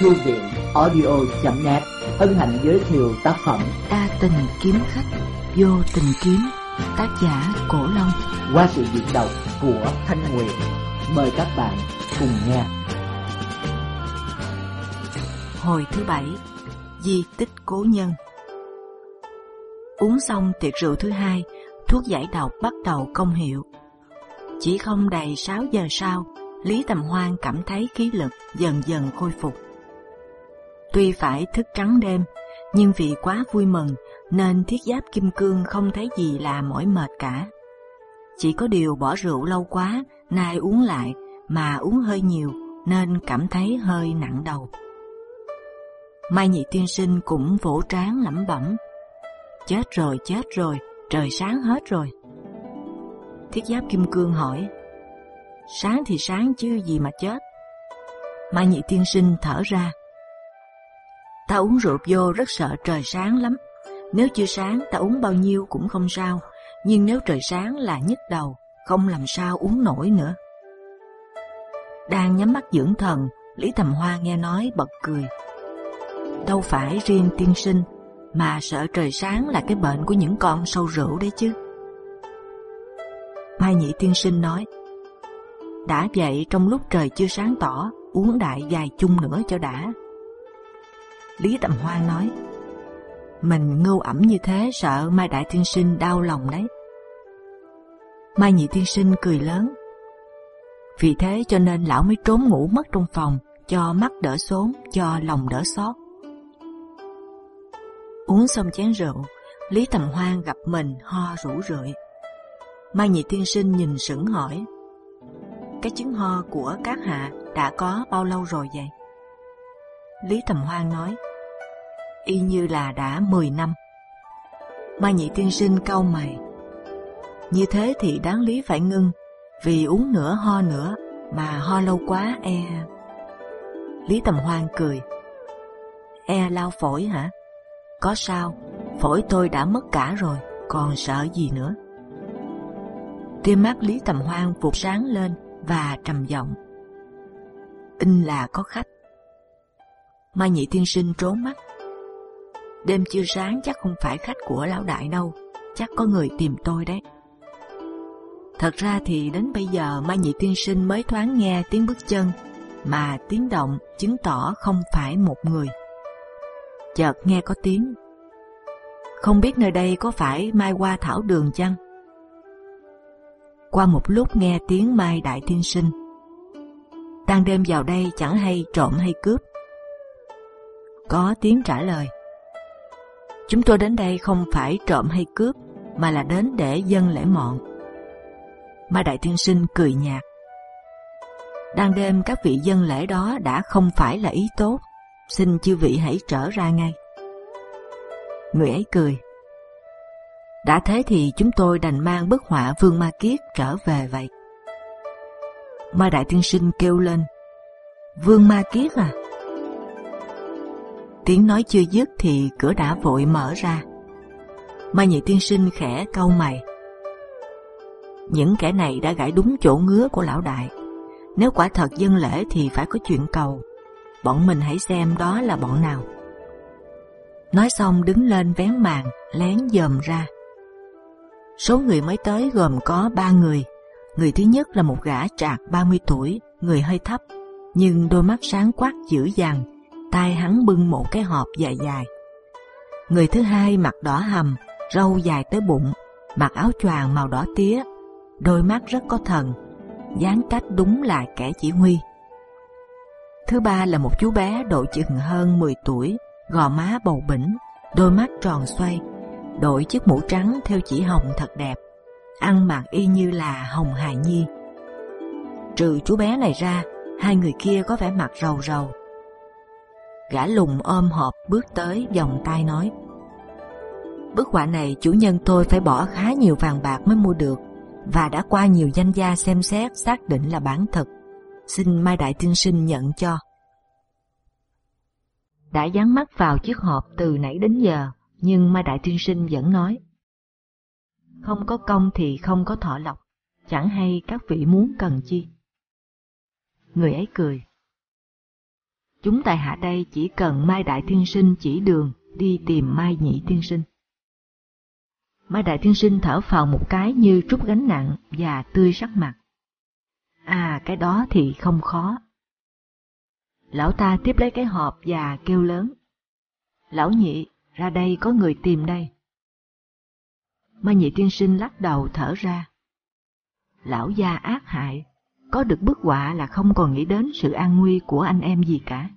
Thư viện audio.net hân hạnh giới thiệu tác phẩm A tình kiếm khách, vô tình kiếm, tác giả Cổ Long. qua sự diễn đọc của Thanh Nguyệt. Mời các bạn cùng nghe. Hồi thứ bảy, di tích cố nhân. Uống xong tiệc rượu thứ hai, thuốc giải độc bắt đầu công hiệu. Chỉ không đầy 6 giờ sau, Lý Tầm Hoan cảm thấy khí lực dần dần khôi phục. Tuy phải thức trắng đêm, nhưng vì quá vui mừng nên thiết giáp kim cương không thấy gì là mỏi mệt cả. Chỉ có điều bỏ rượu lâu quá, nay uống lại mà uống hơi nhiều nên cảm thấy hơi nặng đầu. Mai Nhị Tiên Sinh cũng vỗ trán lẩm bẩm: chết rồi, chết rồi, trời sáng hết rồi. Thiết giáp kim cương hỏi: sáng thì sáng chứ gì mà chết? Mai Nhị Tiên Sinh thở ra: ta uống rượu vô rất sợ trời sáng lắm. Nếu chưa sáng ta uống bao nhiêu cũng không sao, nhưng nếu trời sáng là nhức đầu, không làm sao uống nổi nữa. Đang nhắm mắt dưỡng thần, Lý Tầm Hoa nghe nói bật cười. Đâu phải riêng tiên sinh, mà sợ trời sáng là cái bệnh của những con sâu rượu đấy chứ. Mai Nhị tiên sinh nói, đã vậy trong lúc trời chưa sáng tỏ, uống đại dài chung nữa cho đã. Lý Tầm Hoa nói, mình ngưu ẩm như thế sợ Mai Đại Tiên Sinh đau lòng đấy. Mai Nhị Tiên Sinh cười lớn. Vì thế cho nên lão mới trốn ngủ mất trong phòng, cho mắt đỡ xốn, cho lòng đỡ xót. Uống xong chén rượu, Lý Tầm Hoan gặp mình ho rủ rượi. Mai Nhị Tiên Sinh nhìn sững hỏi, cái chứng ho của các hạ đã có bao lâu rồi vậy? Lý Tầm Hoan nói, y như là đã 10 năm. Mai Nhị Tiên Sinh cau mày, như thế thì đáng lý phải ngưng, vì uống nữa ho nữa mà ho lâu quá e. Lý Tầm Hoan cười, e lao phổi hả? Có sao, phổi tôi đã mất cả rồi, còn sợ gì nữa? Tia mắt Lý Tầm Hoan vụt sáng lên và trầm giọng. In là có khách. Mai Nhị Tiên Sinh trốn mắt. Đêm chưa sáng chắc không phải khách của lão đại đâu, chắc có người tìm tôi đấy. Thật ra thì đến bây giờ Mai Nhị Tiên Sinh mới thoáng nghe tiếng bước chân, mà tiếng động chứng tỏ không phải một người. Chợt nghe có tiếng, không biết nơi đây có phải Mai qua Thảo Đường chăng? Qua một lúc nghe tiếng Mai Đại Tiên Sinh, đang đêm vào đây chẳng hay trộm hay cướp. Có tiếng trả lời, chúng tôi đến đây không phải trộm hay cướp, mà là đến để dân lễ mọn. Ma Đại Tiên Sinh cười nhạt. Đang đêm các vị dân lễ đó đã không phải là ý tốt, xin chư vị hãy trở ra ngay. Người ấy cười. Đã thế thì chúng tôi đành mang bức họa Vương Ma Kiết trở về vậy. Ma Đại Tiên Sinh kêu lên, Vương Ma Kiết à? Tiếng nói chưa dứt thì cửa đã vội mở ra. Mai Nhị Tiên Sinh khẽ cau mày. Những kẻ này đã gãi đúng chỗ ngứa của lão đại. Nếu quả thật dân lễ thì phải có chuyện cầu. Bọn mình hãy xem đó là bọn nào. Nói xong đứng lên vén màn, lén dòm ra. Số người mới tới gồm có ba người. Người thứ nhất là một gã trạc 30 tuổi, người hơi thấp, nhưng đôi mắt sáng quắc dữ dằn, tay hắn bưng một cái hộp dài dài. Người thứ hai mặt đỏ hầm, râu dài tới bụng, mặc áo choàng màu đỏ tía, đôi mắt rất có thần, dáng cách đúng là kẻ chỉ huy. Thứ ba là một chú bé độ chừng hơn 10 tuổi, gò má bầu bỉnh, đôi mắt tròn xoay, đội chiếc mũ trắng theo chỉ hồng thật đẹp, ăn mặc y như là Hồng Hài Nhi. Trừ chú bé này ra, hai người kia có vẻ mặt rầu rầu. Gã lùng ôm hộp bước tới vòng tay nói: Bức họa này chủ nhân tôi phải bỏ khá nhiều vàng bạc mới mua được và đã qua nhiều danh gia xem xét xác định là bản thật. Xin Mai Đại Tiên Sinh nhận cho. Đã dán mắt vào chiếc hộp từ nãy đến giờ, nhưng Mai Đại Tiên Sinh vẫn nói không có công thì không có thọ lộc, chẳng hay các vị muốn cần chi. Người ấy cười. Chúng tại hạ đây chỉ cần Mai Đại thiên Sinh chỉ đường đi tìm Mai Nhị thiên Sinh. Mai Đại thiên Sinh thở phào một cái như trút gánh nặng và tươi sắc mặt. À, cái đó thì không khó. Lão ta tiếp lấy cái hộp và kêu lớn. Lão nhị, ra đây có người tìm đây. Mai nhị tiên sinh lắc đầu thở ra. Lão gia ác hại, có được bức họa là không còn nghĩ đến sự an nguy của anh em gì cả.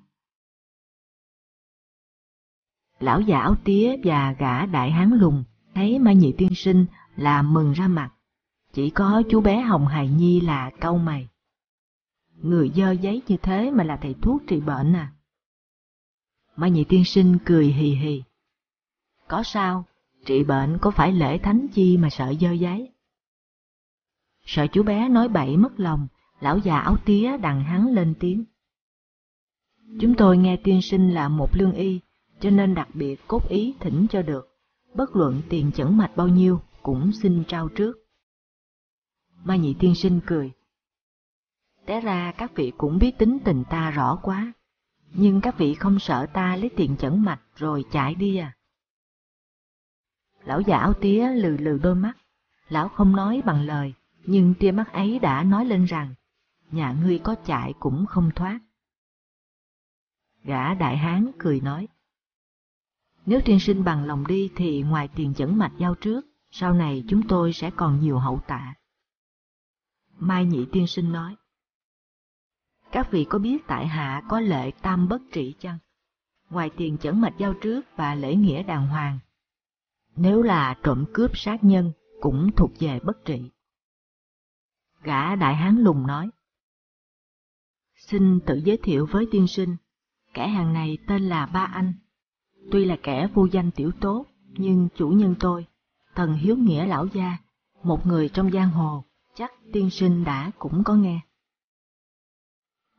Lão già áo tía và gã đại hán lùng thấy Mai nhị tiên sinh là mừng ra mặt. Chỉ có chú bé Hồng Hài Nhi là câu mày. Người dơ giấy như thế mà là thầy thuốc trị bệnh à? Mai nhị tiên sinh cười hì hì. Có sao, trị bệnh có phải lễ thánh chi mà sợ dơ giấy? Sợ chú bé nói bậy mất lòng, lão già áo tía đằng hắn lên tiếng. Chúng tôi nghe tiên sinh là một lương y, cho nên đặc biệt cốt ý thỉnh cho được, bất luận tiền chẩn mạch bao nhiêu cũng xin trao trước. Mai nhị tiên sinh cười. Té ra các vị cũng biết tính tình ta rõ quá, nhưng các vị không sợ ta lấy tiền chẩn mạch rồi chạy đi à? Lão già áo tía lừ lừ đôi mắt, lão không nói bằng lời, nhưng tia mắt ấy đã nói lên rằng, nhà ngươi có chạy cũng không thoát. Gã đại hán cười nói, nếu tiên sinh bằng lòng đi thì ngoài tiền chẩn mạch giao trước, sau này chúng tôi sẽ còn nhiều hậu tạ. Mai nhị tiên sinh nói, các vị có biết tại hạ có lệ tam bất trị chăng? Ngoài tiền chẩn mạch giao trước và lễ nghĩa đàng hoàng, nếu là trộm cướp sát nhân cũng thuộc về bất trị. Gã đại hán lùng nói, Xin tự giới thiệu với tiên sinh, kẻ hàng này tên là Ba Anh. Tuy là kẻ vô danh tiểu tốt, nhưng chủ nhân tôi, Thần Hiếu Nghĩa Lão Gia, một người trong giang hồ, chắc tiên sinh đã cũng có nghe.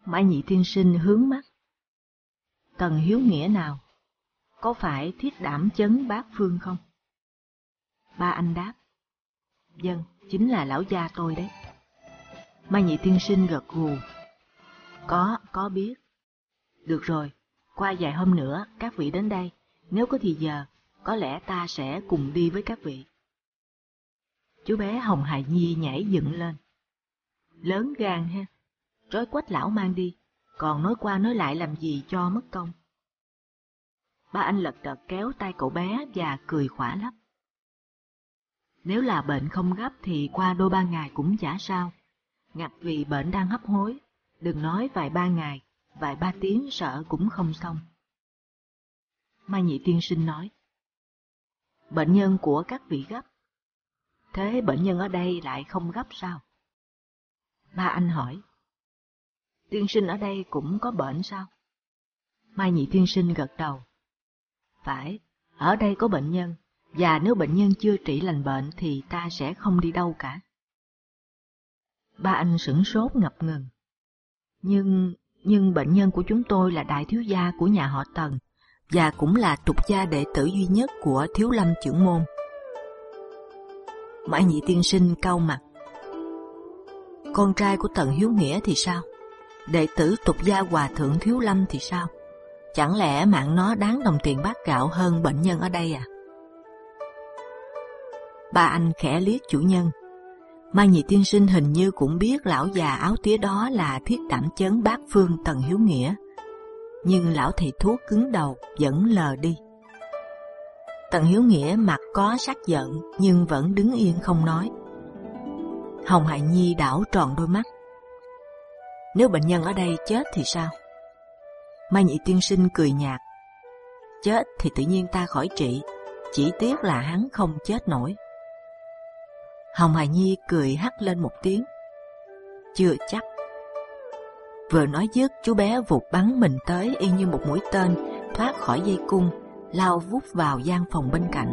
Mãi nhị tiên sinh hướng mắt. Tần Hiếu Nghĩa nào? Có phải thiết đảm chấn bát phương không? Ba anh đáp. Dân, chính là lão gia tôi đấy. Mai nhị tiên sinh gật gù. Có, có biết. Được rồi, qua vài hôm nữa các vị đến đây, nếu có thì giờ, có lẽ ta sẽ cùng đi với các vị. Chú bé Hồng hải Nhi nhảy dựng lên. Lớn gan ha, trói quách lão mang đi, còn nói qua nói lại làm gì cho mất công. Ba anh lật đật kéo tay cậu bé và cười khỏa lấp. Nếu là bệnh không gấp thì qua đôi ba ngày cũng chả sao. Ngặt vì bệnh đang hấp hối, đừng nói vài ba ngày, vài ba tiếng sợ cũng không xong. Mai Nhị Tiên Sinh nói, Bệnh nhân của các vị gấp, thế bệnh nhân ở đây lại không gấp sao? Ba anh hỏi, Tiên sinh ở đây cũng có bệnh sao? Mai Nhị Tiên Sinh gật đầu, Phải, ở đây có bệnh nhân, và nếu bệnh nhân chưa trị lành bệnh thì ta sẽ không đi đâu cả. Ba anh sửng sốt ngập ngừng. Nhưng, nhưng bệnh nhân của chúng tôi là đại thiếu gia của nhà họ Tần, và cũng là tục gia đệ tử duy nhất của thiếu lâm trưởng môn. Mãi nhị tiên sinh cau mặt. Con trai của Tần Hiếu Nghĩa thì sao? Đệ tử tục gia hòa thượng thiếu lâm thì sao? Chẳng lẽ mạng nó đáng đồng tiền bát gạo hơn bệnh nhân ở đây à? Ba anh khẽ liếc chủ nhân. Mai nhị tiên sinh hình như cũng biết lão già áo tía đó là thiết đảm chấn bát phương tần hiếu nghĩa. Nhưng lão thầy thuốc cứng đầu vẫn lờ đi. Tần hiếu nghĩa mặt có sắc giận nhưng vẫn đứng yên không nói. Hồng Hải Nhi đảo tròn đôi mắt. Nếu bệnh nhân ở đây chết thì sao? Mai nhị tiên sinh cười nhạt. Chết thì tự nhiên ta khỏi trị, chỉ tiếc là hắn không chết nổi. Hồng Hải Nhi cười hắt lên một tiếng. Chưa chắc. Vừa nói dứt, chú bé vụt bắn mình tới y như một mũi tên thoát khỏi dây cung, lao vút vào gian phòng bên cạnh.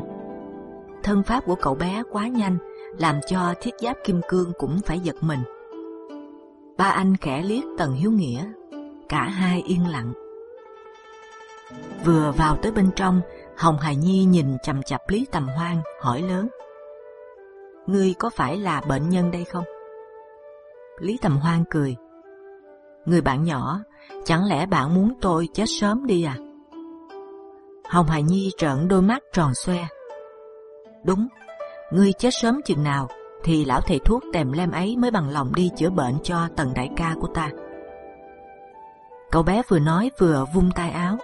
Thân pháp của cậu bé quá nhanh, làm cho thiết giáp kim cương cũng phải giật mình. Ba anh khẽ liếc Tần Hiếu Nghĩa, cả hai yên lặng. Vừa vào tới bên trong, Hồng Hải Nhi nhìn chầm chập Lý Tầm Hoan, hỏi lớn ngươi có phải là bệnh nhân đây không? Lý Tầm Hoan cười. Người bạn nhỏ, chẳng lẽ bạn muốn tôi chết sớm đi à? Hồng Hà Nhi trợn đôi mắt tròn xoe. Đúng, ngươi chết sớm chừng nào thì lão thầy thuốc tèm lem ấy mới bằng lòng đi chữa bệnh cho tần đại ca của ta. Cậu bé vừa nói vừa vung tay áo,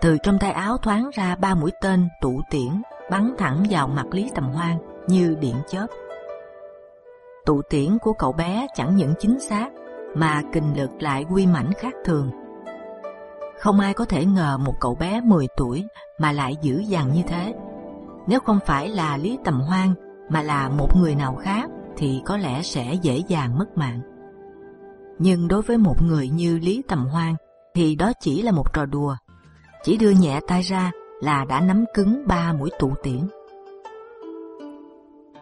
từ trong tay áo thoáng ra ba mũi tên tụ tiễn bắn thẳng vào mặt Lý Tầm Hoan như điện chớp. Tụ tiễn của cậu bé chẳng những chính xác, mà kình lực lại quy mãnh khác thường. Không ai có thể ngờ một cậu bé 10 tuổi mà lại dữ dằn như thế. Nếu không phải là Lý Tầm Hoan mà là một người nào khác thì có lẽ sẽ dễ dàng mất mạng. Nhưng đối với một người như Lý Tầm Hoan thì đó chỉ là một trò đùa. Chỉ đưa nhẹ tay ra là đã nắm cứng ba mũi tụ tiễn.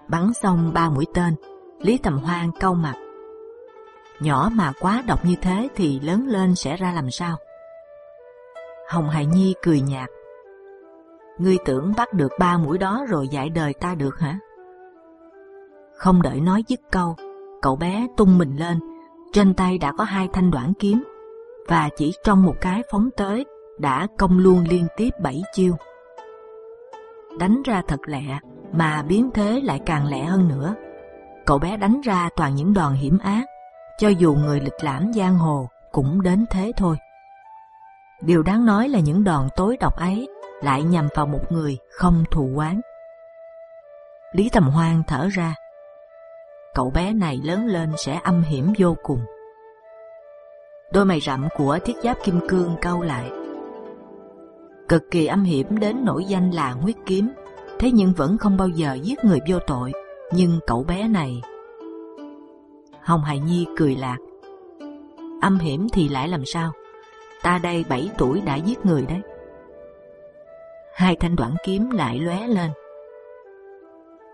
Bắn xong ba mũi tên, Lý Tầm Hoan cau mặt. Nhỏ mà quá độc như thế thì lớn lên sẽ ra làm sao? Hồng Hải Nhi cười nhạt. Ngươi tưởng bắt được ba mũi đó rồi dạy đời ta được hả? Không đợi nói dứt câu, cậu bé tung mình lên, trên tay đã có hai thanh đoạn kiếm và chỉ trong một cái phóng tới đã công luôn liên tiếp bảy chiêu. Đánh ra thật lẹ, mà biến thế lại càng lẹ hơn nữa. Cậu bé đánh ra toàn những đòn hiểm ác, cho dù người lịch lãm giang hồ cũng đến thế thôi. Điều đáng nói là những đòn tối độc ấy lại nhằm vào một người không thù oán. Lý Tầm Hoan thở ra. Cậu bé này lớn lên sẽ âm hiểm vô cùng. Đôi mày rậm của thiết giáp kim cương cau lại. Cực kỳ âm hiểm đến nổi danh là huyết kiếm, thế nhưng vẫn không bao giờ giết người vô tội. Nhưng cậu bé này, Hồng Hải Nhi cười lạc. Âm hiểm thì lại làm sao? Ta đây bảy tuổi đã giết người đấy. Hai thanh đoạn kiếm lại lóe lên.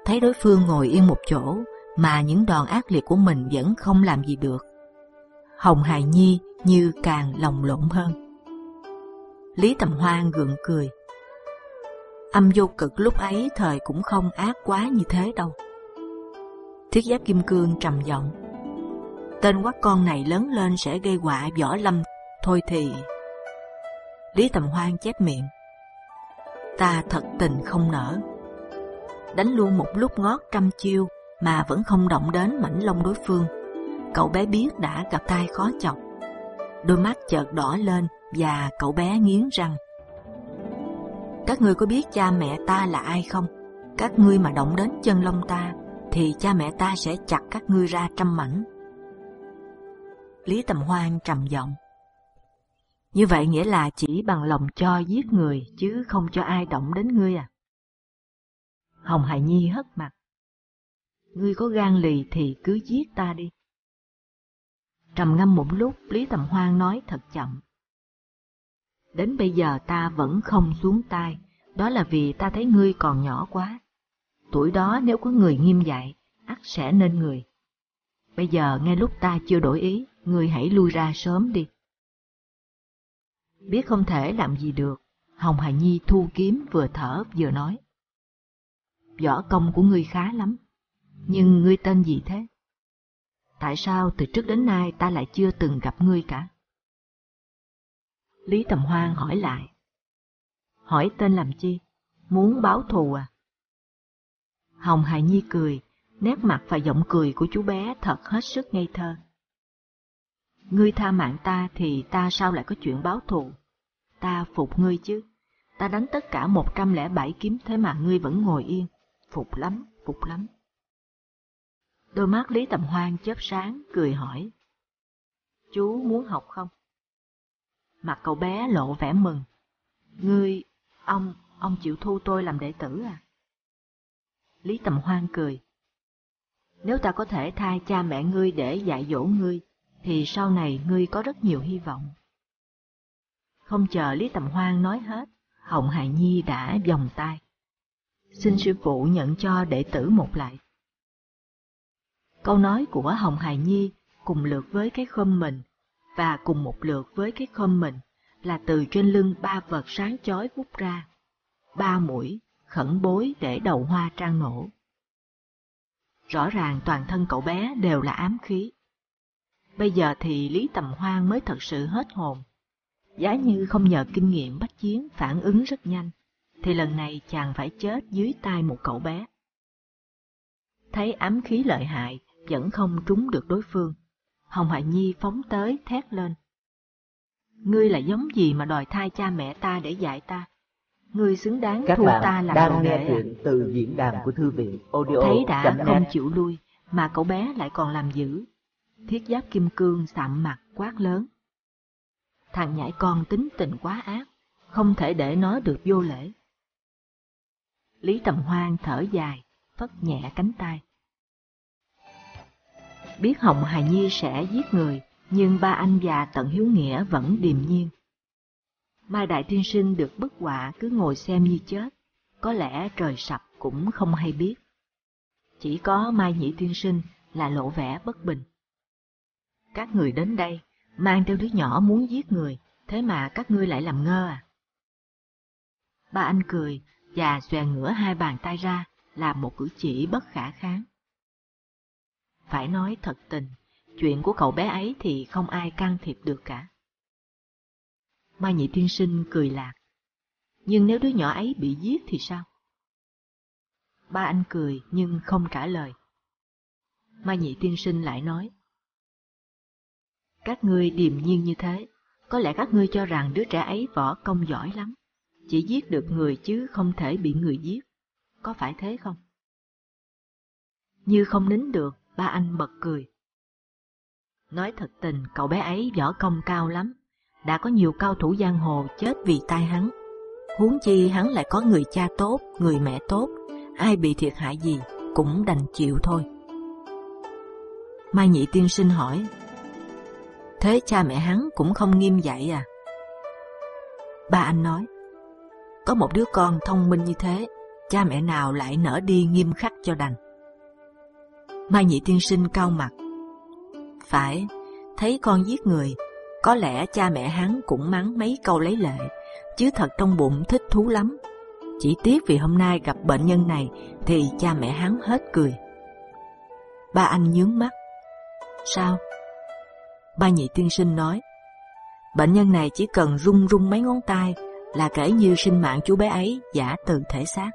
Thấy đối phương ngồi yên một chỗ mà những đòn ác liệt của mình vẫn không làm gì được. Hồng Hải Nhi như càng lòng lộn hơn. Lý Tầm Hoan gượng cười. Âm vô cực lúc ấy thời cũng không ác quá như thế đâu. Thiết giáp kim cương trầm giọng. Tên quát con này lớn lên sẽ gây họa võ lâm, thôi thì. Lý Tầm Hoan chép miệng. Ta thật tình không nở. Đánh luôn một lúc ngót trăm chiêu mà vẫn không động đến mảnh lông đối phương. Cậu bé biết đã gặp tai khó chọc. Đôi mắt chợt đỏ lên và cậu bé nghiến răng. Các ngươi có biết cha mẹ ta là ai không? Các ngươi mà động đến chân lông ta, thì cha mẹ ta sẽ chặt các ngươi ra trăm mảnh. Lý Tầm Hoan trầm giọng. Như vậy nghĩa là chỉ bằng lòng cho giết người chứ không cho ai động đến ngươi à? Hồng Hải Nhi hất mặt. Ngươi có gan lì thì cứ giết ta đi. Trầm ngâm một lúc, Lý Tầm Hoan nói thật chậm. Đến bây giờ ta vẫn không xuống tay, đó là vì ta thấy ngươi còn nhỏ quá. Tuổi đó nếu có người nghiêm dạy, ắt sẽ nên người. Bây giờ ngay lúc ta chưa đổi ý, ngươi hãy lui ra sớm đi. Biết không thể làm gì được, Hồng Hà Nhi thu kiếm vừa thở vừa nói. Võ công của ngươi khá lắm, nhưng ngươi tên gì thế? Tại sao từ trước đến nay ta lại chưa từng gặp ngươi cả? Lý Tầm Hoan hỏi lại. Hỏi tên làm chi? Muốn báo thù à? Hồng Hải Nhi cười, nét mặt và giọng cười của chú bé thật hết sức ngây thơ. Ngươi tha mạng ta thì ta sao lại có chuyện báo thù? Ta phục ngươi chứ. Ta đánh tất cả một trăm lẻ bảy kiếm thế mà ngươi vẫn ngồi yên. Phục lắm, phục lắm. Đôi mắt Lý Tầm Hoan chớp sáng, cười hỏi. Chú muốn học không? Mặt cậu bé lộ vẻ mừng. Ngươi, ông, ông chịu thu tôi làm đệ tử à? Lý Tầm Hoan cười. Nếu ta có thể thay cha mẹ ngươi để dạy dỗ ngươi, thì sau này ngươi có rất nhiều hy vọng. Không chờ Lý Tầm Hoan nói hết, Hồng Hải Nhi đã vòng tay. Xin sư phụ nhận cho đệ tử một lại. Câu nói của Hồng Hải Nhi cùng lượt với cái khom mình và cùng một lượt với cái khom mình là từ trên lưng ba vật sáng chói vút ra, ba mũi khẩn bối để đầu hoa trang nổ. Rõ ràng toàn thân cậu bé đều là ám khí. Bây giờ thì Lý Tầm Hoan mới thật sự hết hồn. Giá như không nhờ kinh nghiệm bách chiến phản ứng rất nhanh, thì lần này chàng phải chết dưới tay một cậu bé. Thấy ám khí lợi hại, vẫn không trúng được đối phương. Hồng Hải Nhi phóng tới thét lên. Ngươi là giống gì mà đòi thai cha mẹ ta để dạy ta? Ngươi xứng đáng Các thu ta làm đang đồ nghe đệ à? truyện từ diễn đàn của thư viện audio Thấy đã không net. chịu lui, mà cậu bé lại còn làm dữ. Thiết giáp kim cương sạm mặt quát lớn. Thằng nhãi con tính tình quá ác, không thể để nó được vô lễ. Lý Tầm Hoan thở dài, phất nhẹ cánh tay. Biết Hồng Hà Nhi sẽ giết người, nhưng ba anh và Tận Hiếu Nghĩa vẫn điềm nhiên. Mai Đại Tiên Sinh được bức họa cứ ngồi xem như chết, có lẽ trời sập cũng không hay biết. Chỉ có Mai Nhị Tiên Sinh là lộ vẻ bất bình. Các người đến đây, mang theo đứa nhỏ muốn giết người, thế mà các ngươi lại làm ngơ à? Ba anh cười và xòe ngửa hai bàn tay ra, làm một cử chỉ bất khả kháng. Phải nói thật tình, chuyện của cậu bé ấy thì không ai can thiệp được cả. Mai Nhị Tiên Sinh cười lạc. Nhưng nếu đứa nhỏ ấy bị giết thì sao? Ba anh cười nhưng không trả lời. Mai Nhị Tiên Sinh lại nói. Các ngươi điềm nhiên như thế, có lẽ các ngươi cho rằng đứa trẻ ấy võ công giỏi lắm, chỉ giết được người chứ không thể bị người giết. Có phải thế không? Như không nín được, ba anh bật cười. Nói thật tình, cậu bé ấy võ công cao lắm, đã có nhiều cao thủ giang hồ chết vì tai hắn. Huống chi hắn lại có người cha tốt, người mẹ tốt, ai bị thiệt hại gì cũng đành chịu thôi. Mai Nhị Tiên Sinh hỏi, thế cha mẹ hắn cũng không nghiêm dạy à? Ba anh nói, có một đứa con thông minh như thế, cha mẹ nào lại nỡ đi nghiêm khắc cho đành. Mai Nhị Tiên Sinh cau mặt, phải, thấy con giết người, có lẽ cha mẹ hắn cũng mắng mấy câu lấy lệ, chứ thật trong bụng thích thú lắm. Chỉ tiếc vì hôm nay gặp bệnh nhân này thì cha mẹ hắn hết cười. Ba anh nhướng mắt. Sao? Ba nhị tiên sinh nói. Bệnh nhân này chỉ cần rung rung mấy ngón tay là kể như sinh mạng chú bé ấy giả từ thể xác.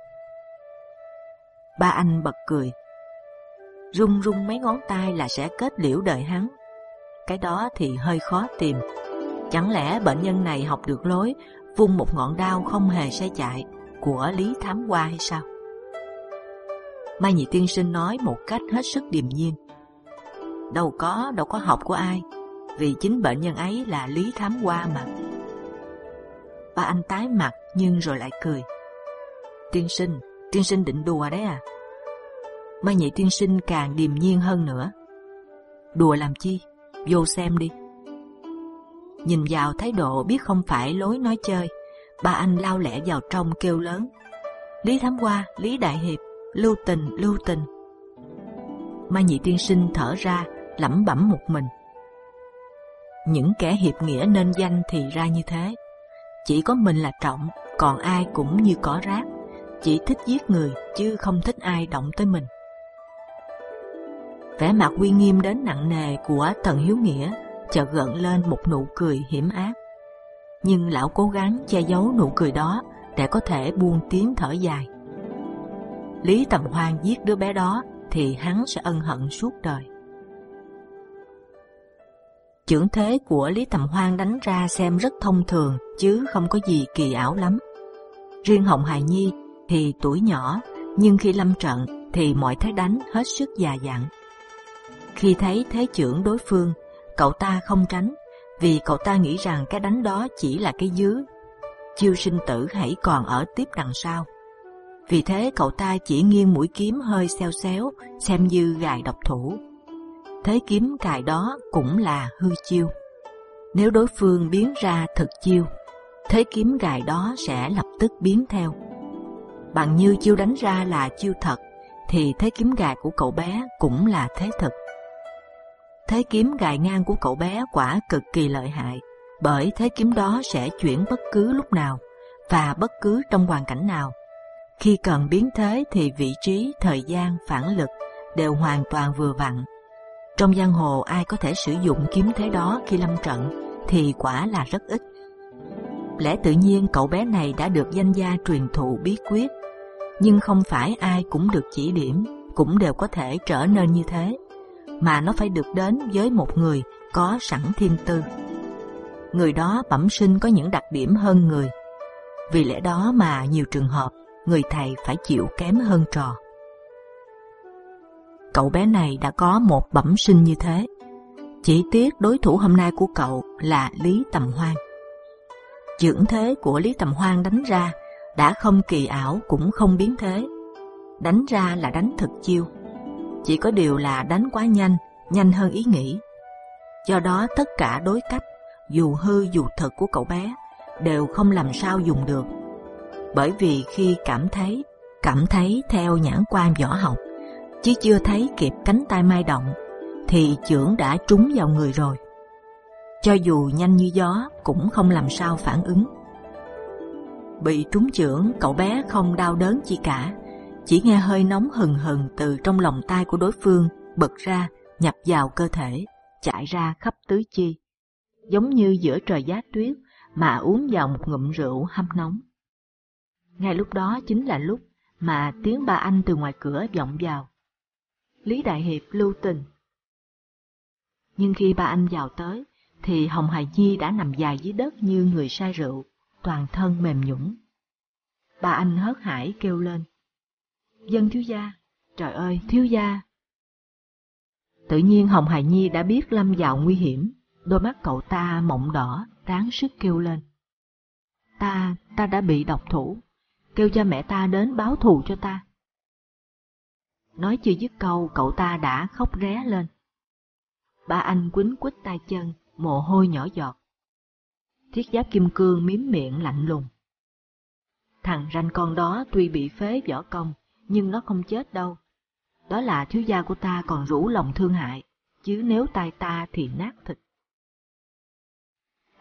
Ba anh bật cười. Rung rung mấy ngón tay là sẽ kết liễu đời hắn. Cái đó thì hơi khó tìm. Chẳng lẽ bệnh nhân này học được lối vung một ngọn đao không hề sai chạy của Lý Thám Hoa hay sao? Mai Nhị Tiên Sinh nói một cách hết sức điềm nhiên. Đâu có, đâu có học của ai, vì chính bệnh nhân ấy là Lý Thám Hoa mà. Ba anh tái mặt nhưng rồi lại cười. Tiên sinh, tiên sinh định đùa đấy à? Mai Nhị Tiên Sinh càng điềm nhiên hơn nữa. Đùa làm chi? Vô xem đi. Nhìn vào thái độ biết không phải lối nói chơi, ba anh lao lẻ vào trong kêu lớn. Lý Thám Hoa, Lý Đại Hiệp, lưu tình, lưu tình. Mai Nhị Tiên Sinh thở ra, lẩm bẩm một mình. Những kẻ hiệp nghĩa nên danh thì ra như thế. Chỉ có mình là trọng, còn ai cũng như cỏ rác. Chỉ thích giết người, chứ không thích ai động tới mình. Vẻ mặt uy nghiêm đến nặng nề của Tần Hiếu Nghĩa, chợt gợn lên một nụ cười hiểm ác. Nhưng lão cố gắng che giấu nụ cười đó để có thể buông tiếng thở dài. Lý Tầm Hoan giết đứa bé đó thì hắn sẽ ân hận suốt đời. Chưởng thế của Lý Tầm Hoan đánh ra xem rất thông thường, chứ không có gì kỳ ảo lắm. Riêng Hồng Hài Nhi thì tuổi nhỏ, nhưng khi lâm trận thì mọi thế đánh hết sức già dặn. Khi thấy thế trưởng đối phương, cậu ta không tránh vì cậu ta nghĩ rằng cái đánh đó chỉ là cái dứ, chiêu sinh tử hãy còn ở tiếp đằng sau. Vì thế cậu ta chỉ nghiêng mũi kiếm hơi xeo xéo, xem như gài độc thủ. Thế kiếm cài đó cũng là hư chiêu. Nếu đối phương biến ra thực chiêu, thế kiếm gài đó sẽ lập tức biến theo. Bằng như chiêu đánh ra là chiêu thật, thì thế kiếm gài của cậu bé cũng là thế thực. Thế kiếm gài ngang của cậu bé quả cực kỳ lợi hại, bởi thế kiếm đó sẽ chuyển bất cứ lúc nào và bất cứ trong hoàn cảnh nào. Khi cần biến thế thì vị trí, thời gian, phản lực đều hoàn toàn vừa vặn. Trong giang hồ ai có thể sử dụng kiếm thế đó khi lâm trận thì quả là rất ít. Lẽ tự nhiên cậu bé này đã được danh gia truyền thụ bí quyết, nhưng không phải ai cũng được chỉ điểm, cũng đều có thể trở nên như thế, mà nó phải được đến với một người có sẵn thiên tư. Người đó bẩm sinh có những đặc điểm hơn người, vì lẽ đó mà nhiều trường hợp người thầy phải chịu kém hơn trò. Cậu bé này đã có một bẩm sinh như thế. Chỉ tiếc đối thủ hôm nay của cậu là Lý Tầm Hoan. Dưỡng thế của Lý Tầm Hoan đánh ra đã không kỳ ảo cũng không biến thế. Đánh ra là đánh thực chiêu. Chỉ có điều là đánh quá nhanh, nhanh hơn ý nghĩ. Do đó tất cả đối cách, dù hư dù thật của cậu bé đều không làm sao dùng được. Bởi vì khi cảm thấy, cảm thấy theo nhãn quan võ học, chứ chưa thấy kịp cánh tay mai động, thì chưởng đã trúng vào người rồi. Cho dù nhanh như gió cũng không làm sao phản ứng. Bị trúng chưởng, cậu bé không đau đớn chi cả, chỉ nghe hơi nóng hừng hừng từ trong lòng tay của đối phương bật ra, nhập vào cơ thể, chạy ra khắp tứ chi, giống như giữa trời giá tuyết mà uống vào một ngụm rượu hâm nóng. Ngay lúc đó chính là lúc mà tiếng ba anh từ ngoài cửa vọng vào. Lý Đại Hiệp lưu tình. Nhưng khi ba anh vào tới, thì Hồng Hải Nhi đã nằm dài dưới đất như người say rượu, toàn thân mềm nhũn. Ba anh hớt hải kêu lên. Dân thiếu gia, trời ơi, thiếu gia. Tự nhiên Hồng Hải Nhi đã biết lâm vào nguy hiểm, đôi mắt cậu ta mộng đỏ, ráng sức kêu lên. Ta, ta đã bị độc thủ, kêu cha mẹ ta đến báo thù cho ta. Nói chưa dứt câu, cậu ta đã khóc ré lên. Ba anh quýnh quýt tay chân, mồ hôi nhỏ giọt. Thiết giáp kim cương miếm miệng lạnh lùng. Thằng ranh con đó tuy bị phế võ công, nhưng nó không chết đâu. Đó là thiếu gia của ta còn rủ lòng thương hại, chứ nếu tay ta thì nát thịt.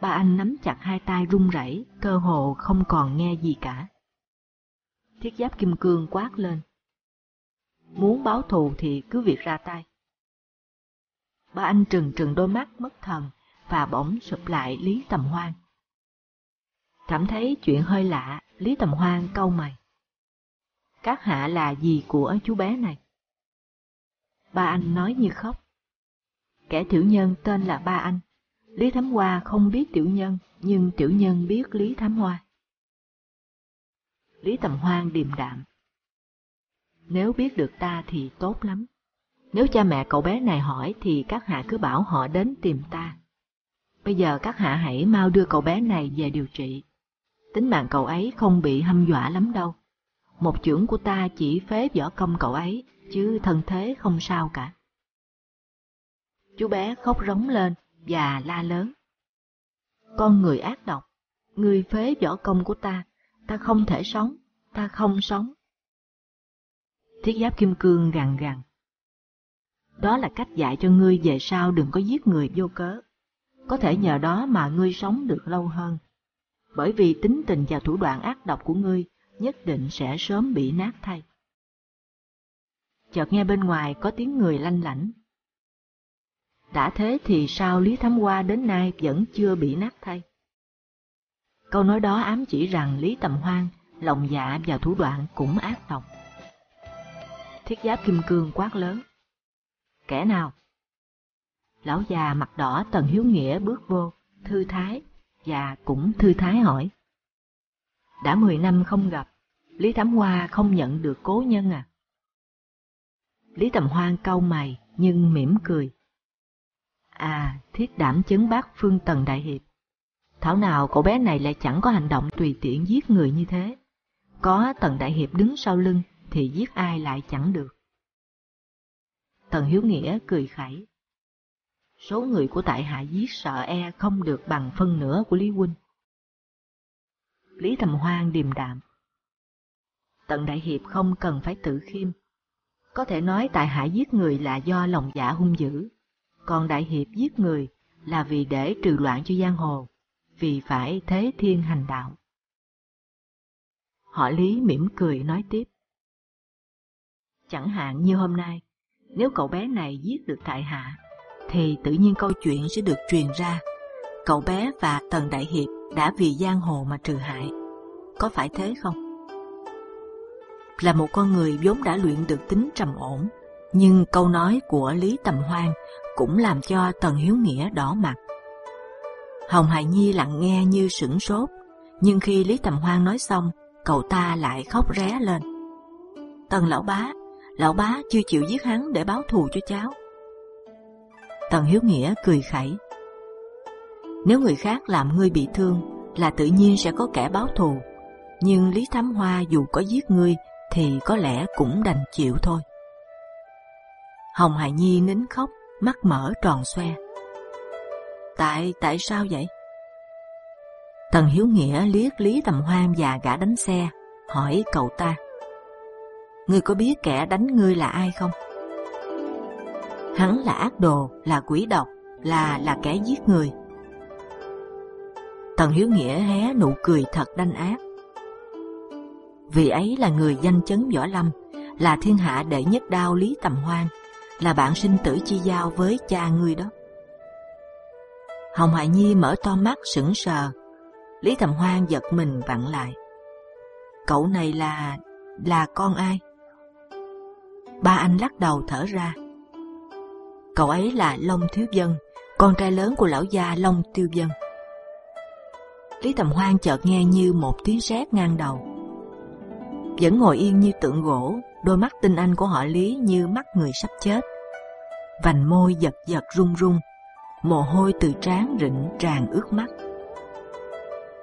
Ba anh nắm chặt hai tay run rẩy, cơ hồ không còn nghe gì cả. Thiết giáp kim cương quát lên. Muốn báo thù thì cứ việc ra tay. Ba anh trừng trừng đôi mắt mất thần và bỗng sụp lại Lý Tầm Hoan. Cảm thấy chuyện hơi lạ, Lý Tầm Hoan câu mày. Các hạ là gì của chú bé này? Ba anh nói như khóc. Kẻ tiểu nhân tên là ba anh. Lý Thám Hoa không biết tiểu nhân, nhưng tiểu nhân biết Lý Thám Hoa. Lý Tầm Hoan điềm đạm. Nếu biết được ta thì tốt lắm. Nếu cha mẹ cậu bé này hỏi thì các hạ cứ bảo họ đến tìm ta. Bây giờ các hạ hãy mau đưa cậu bé này về điều trị. Tính mạng cậu ấy không bị hâm dọa lắm đâu. Một chưởng của ta chỉ phế võ công cậu ấy, chứ thân thế không sao cả. Chú bé khóc rống lên và la lớn. Con người ác độc, người phế võ công của ta, ta không thể sống, ta không sống. Thiết giáp kim cương gằn gằn. Đó là cách dạy cho ngươi về sau đừng có giết người vô cớ. Có thể nhờ đó mà ngươi sống được lâu hơn. Bởi vì tính tình và thủ đoạn ác độc của ngươi nhất định sẽ sớm bị nát thay. Chợt nghe bên ngoài có tiếng người lanh lảnh. Đã thế thì sao Lý Thám Hoa đến nay vẫn chưa bị nát thay? Câu nói đó ám chỉ rằng Lý Tầm Hoan, lòng dạ và thủ đoạn cũng ác độc. Thiết giáp kim cương quát lớn. Kẻ nào? Lão già mặt đỏ Tần Hiếu Nghĩa bước vô, thư thái, và cũng thư thái hỏi. Đã mười năm không gặp, Lý Thám Hoa không nhận được cố nhân à? Lý Tầm Hoan cau mày nhưng mỉm cười. À, thiết đảm chấn bác Phương Tần Đại Hiệp. Thảo nào cậu bé này lại chẳng có hành động tùy tiện giết người như thế. Có Tần Đại Hiệp đứng sau lưng thì giết ai lại chẳng được. Tần Hiếu Nghĩa cười khẩy. Số người của tại hạ giết sợ e không được bằng phân nửa của Lý Huynh. Lý Thầm Hoan điềm đạm. Tần Đại Hiệp không cần phải tự khiêm. Có thể nói tại hải giết người là do lòng dạ hung dữ, còn Đại Hiệp giết người là vì để trừ loạn cho giang hồ, vì phải thế thiên hành đạo. Họ Lý mỉm cười nói tiếp. Chẳng hạn như hôm nay, nếu cậu bé này giết được tại hạ, thì tự nhiên câu chuyện sẽ được truyền ra. Cậu bé và Tần Đại Hiệp đã vì giang hồ mà trừ hại. Có phải thế không? Là một con người vốn đã luyện được tính trầm ổn, nhưng câu nói của Lý Tầm Hoan cũng làm cho Tần Hiếu Nghĩa đỏ mặt. Hồng Hải Nhi lặng nghe như sững sốt, nhưng khi Lý Tầm Hoan nói xong, cậu ta lại khóc ré lên. Tần lão bá, lão bá chưa chịu giết hắn để báo thù cho cháu. Tần Hiếu Nghĩa cười khẩy. Nếu người khác làm ngươi bị thương, là tự nhiên sẽ có kẻ báo thù. Nhưng Lý Thám Hoa dù có giết ngươi, thì có lẽ cũng đành chịu thôi. Hồng Hải Nhi nín khóc, mắt mở tròn xoe. Tại tại sao vậy? Tần Hiếu Nghĩa liếc Lý Tầm Hoan và gã đánh xe, hỏi cậu ta. Ngươi có biết kẻ đánh ngươi là ai không? Hắn là ác đồ, là quỷ độc, là là kẻ giết người. Tần Hiếu Nghĩa hé nụ cười thật đanh ác. Vì ấy là người danh chấn võ lâm, là thiên hạ đệ nhất đao Lý Tầm Hoan, là bạn sinh tử chi giao với cha ngươi đó. Hồng Hải Nhi mở to mắt sững sờ, Lý Tầm Hoan giật mình vặn lại. Cậu này là là con ai? Ba anh lắc đầu thở ra. Cậu ấy là Long Thiếu Dân, con trai lớn của lão gia Long Tiêu Dân. Lý Tầm Hoan chợt nghe như một tiếng sét ngang đầu. Vẫn ngồi yên như tượng gỗ, đôi mắt tinh anh của họ Lý như mắt người sắp chết. Vành môi giật giật run run, mồ hôi từ trán rịn tràn ướt mắt.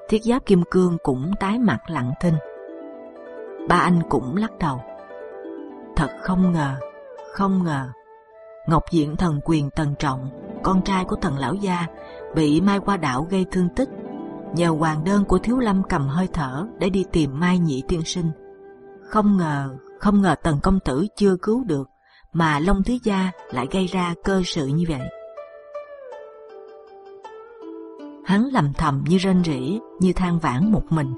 Thiết giáp kim cương cũng tái mặt lặng thinh. Ba anh cũng lắc đầu. Thật không ngờ, không ngờ. Ngọc Diện thần quyền Tần Trọng, con trai của Tần Lão Gia, bị Mai Qua đảo gây thương tích. Nhờ hoàng đơn của Thiếu Lâm cầm hơi thở để đi tìm Mai Nhị Tiên Sinh. Không ngờ, không ngờ Tần Công Tử chưa cứu được, mà Long Thứ Gia lại gây ra cơ sự như vậy. Hắn lầm thầm như rên rỉ, như than vãn một mình.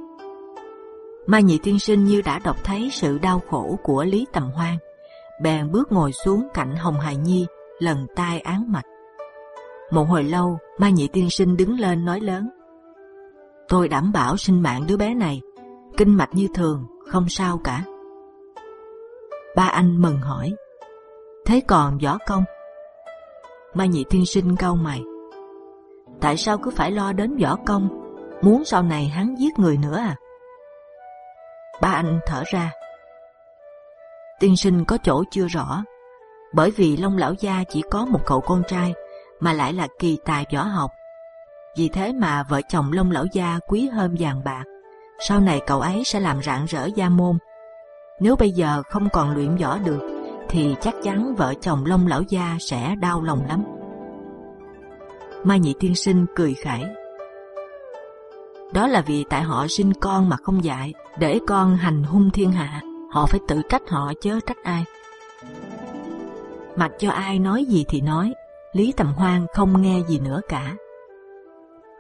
Mai Nhị Tiên Sinh như đã đọc thấy sự đau khổ của Lý Tầm Hoan, bèn bước ngồi xuống cạnh Hồng Hài Nhi, lần tai án mạch. Một hồi lâu, Mai Nhị Tiên Sinh đứng lên nói lớn: Tôi đảm bảo sinh mạng đứa bé này, kinh mạch như thường, không sao cả. Ba anh mừng hỏi: Thế còn võ công? Mai Nhị thiên Sinh cau mày: Tại sao cứ phải lo đến võ công? Muốn sau này hắn giết người nữa à? Ba anh thở ra. Tiên sinh có chỗ chưa rõ, bởi vì Long lão gia chỉ có một cậu con trai, mà lại là kỳ tài võ học. Vì thế mà vợ chồng Long lão gia quý hơn vàng bạc. Sau này cậu ấy sẽ làm rạng rỡ gia môn. Nếu bây giờ không còn luyện võ được, thì chắc chắn vợ chồng Long lão gia sẽ đau lòng lắm. Mai Nhị Tiên Sinh cười khẩy. Đó là vì tại họ sinh con mà không dạy, để con hành hung thiên hạ, họ phải tự trách họ chớ trách ai. Mặc cho ai nói gì thì nói, Lý Tầm Hoan không nghe gì nữa cả.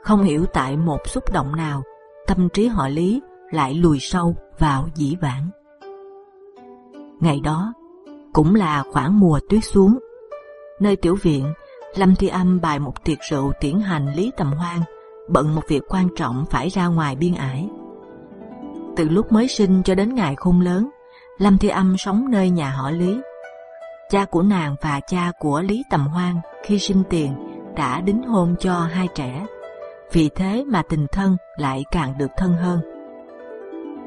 Không hiểu tại một xúc động nào, tâm trí họ Lý lại lùi sâu vào dĩ vãng. Ngày đó cũng là khoảng mùa tuyết xuống, nơi tiểu viện Lâm Thi Âm bài một tiệc rượu tiễn hành Lý Tầm Hoan, bận một việc quan trọng phải ra ngoài biên ải. Từ lúc mới sinh cho đến ngày khôn lớn, Lâm Thi Âm sống nơi nhà họ Lý. Cha của nàng và cha của Lý Tầm Hoan khi sinh tiền đã đính hôn cho hai trẻ, vì thế mà tình thân lại càng được thân hơn.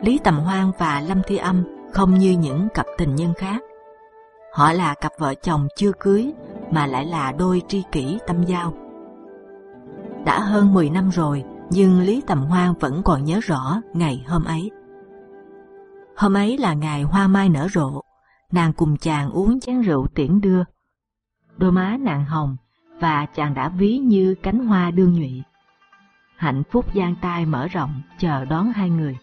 Lý Tầm Hoan và Lâm Thi Âm không như những cặp tình nhân khác. Họ là cặp vợ chồng chưa cưới mà lại là đôi tri kỷ tâm giao. Đã hơn 10 năm rồi, nhưng Lý Tầm Hoan vẫn còn nhớ rõ ngày hôm ấy. Hôm ấy là ngày hoa mai nở rộ, nàng cùng chàng uống chén rượu tiễn đưa. Đôi má nàng hồng và chàng đã ví như cánh hoa đương nhụy. Hạnh phúc giang tay mở rộng chờ đón hai người.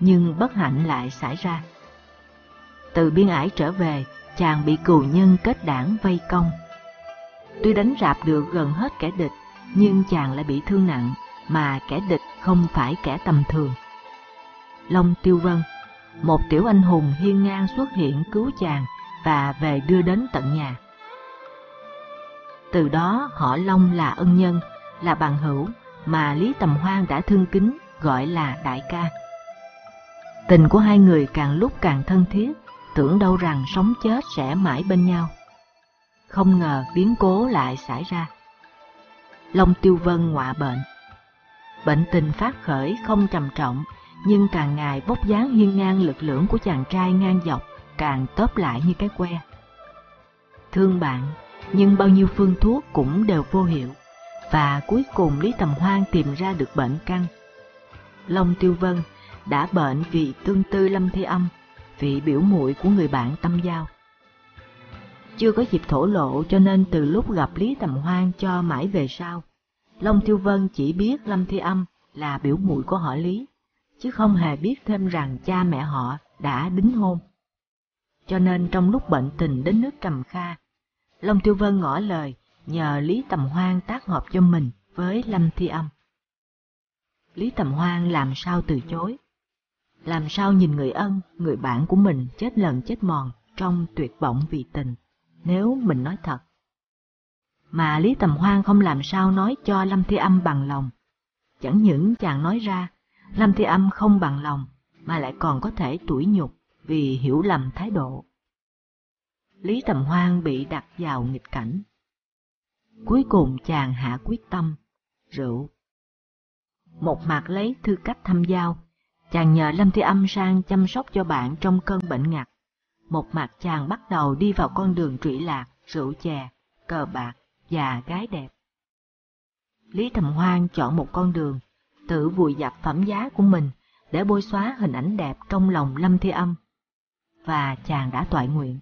Nhưng bất hạnh lại xảy ra. Từ biên ải trở về, chàng bị cù nhân kết đảng vây công. Tuy đánh rạp được gần hết kẻ địch, nhưng chàng lại bị thương nặng, mà kẻ địch không phải kẻ tầm thường. Long Tiêu Vân, một tiểu anh hùng hiên ngang xuất hiện cứu chàng và về đưa đến tận nhà. Từ đó họ Long là ân nhân, là bằng hữu mà Lý Tầm Hoan đã thương kính gọi là đại ca. Tình của hai người càng lúc càng thân thiết, tưởng đâu rằng sống chết sẽ mãi bên nhau. Không ngờ biến cố lại xảy ra. Long Tiêu Vân ngọa bệnh. Bệnh tình phát khởi không trầm trọng, nhưng càng ngày bốc dáng hiên ngang lực lượng của chàng trai ngang dọc càng tớp lại như cái que. Thương bạn, nhưng bao nhiêu phương thuốc cũng đều vô hiệu, và cuối cùng Lý Tầm Hoan tìm ra được bệnh căn. Long Tiêu Vân đã bệnh vì tương tư Lâm Thi Âm, vị biểu muội của người bạn tâm giao. Chưa có dịp thổ lộ cho nên từ lúc gặp Lý Tầm Hoan cho mãi về sau, Long Tiêu Vân chỉ biết Lâm Thi Âm là biểu muội của họ Lý, chứ không hề biết thêm rằng cha mẹ họ đã đính hôn. Cho nên trong lúc bệnh tình đến nước trầm kha, Long Tiêu Vân ngỏ lời nhờ Lý Tầm Hoan tác hợp cho mình với Lâm Thi Âm. Lý Tầm Hoan làm sao từ chối? Làm sao nhìn người ân, người bạn của mình chết lần chết mòn trong tuyệt vọng vì tình, nếu mình nói thật. Mà Lý Tầm Hoan không làm sao nói cho Lâm Thi Âm bằng lòng. Chẳng những chàng nói ra, Lâm Thi Âm không bằng lòng, mà lại còn có thể tủi nhục vì hiểu lầm thái độ. Lý Tầm Hoan bị đặt vào nghịch cảnh. Cuối cùng chàng hạ quyết tâm, rượu. Một mặt lấy thư cách thăm giao, chàng nhờ Lâm Thi Âm sang chăm sóc cho bạn trong cơn bệnh ngặt. Một mặt chàng bắt đầu đi vào con đường trụy lạc, rượu chè, cờ bạc và gái đẹp. Lý Thầm Hoan chọn một con đường, tự vùi dập phẩm giá của mình để bôi xóa hình ảnh đẹp trong lòng Lâm Thi Âm. Và chàng đã toại nguyện.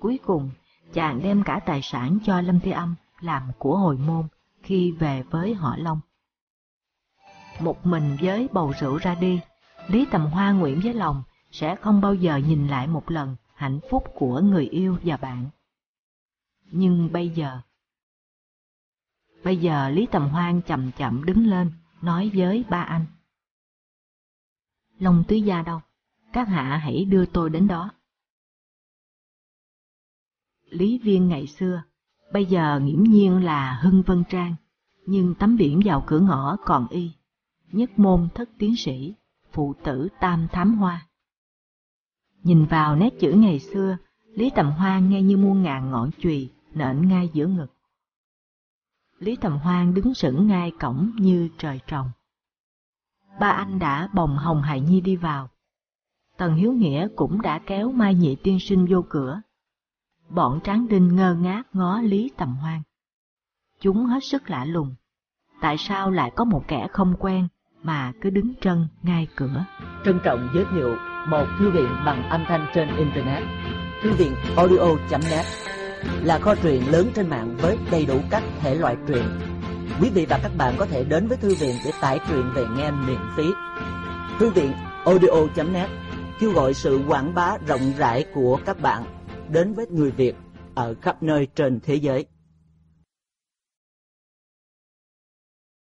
Cuối cùng, chàng đem cả tài sản cho Lâm Thi Âm làm của hồi môn khi về với họ Long. Một mình với bầu rượu ra đi, Lý Tầm Hoa nguyện với lòng sẽ không bao giờ nhìn lại một lần hạnh phúc của người yêu và bạn. Nhưng bây giờ... Bây giờ Lý Tầm Hoan chậm chậm đứng lên, nói với ba anh. Long tứ gia đâu? Các hạ hãy đưa tôi đến đó. Lý Viên ngày xưa, bây giờ nghiễm nhiên là Hưng Vân Trang, nhưng tấm biển vào cửa ngõ còn y, nhất môn thất tiến sĩ, phụ tử tam thám hoa. Nhìn vào nét chữ ngày xưa, Lý Tầm Hoan nghe như muôn ngàn ngọn chùy nện ngay giữa ngực. Lý Tầm Hoan đứng sững ngay cổng như trời trồng. Ba anh đã bồng Hồng Hải Nhi đi vào. Tần Hiếu Nghĩa cũng đã kéo Mai Nhị Tiên Sinh vô cửa. Bọn tráng đinh ngơ ngác ngó Lý Tầm Hoan. Chúng hết sức lạ lùng. Tại sao lại có một kẻ không quen mà cứ đứng trân ngay cửa? Trân trọng giới thiệu một thư viện bằng âm thanh trên Internet. Thư viện audio.net là kho truyện lớn trên mạng với đầy đủ các thể loại truyện. Quý vị và các bạn có thể đến với thư viện để tải truyện về nghe miễn phí. Thư viện audio.net kêu gọi sự quảng bá rộng rãi của các bạn đến với người Việt ở khắp nơi trên thế giới.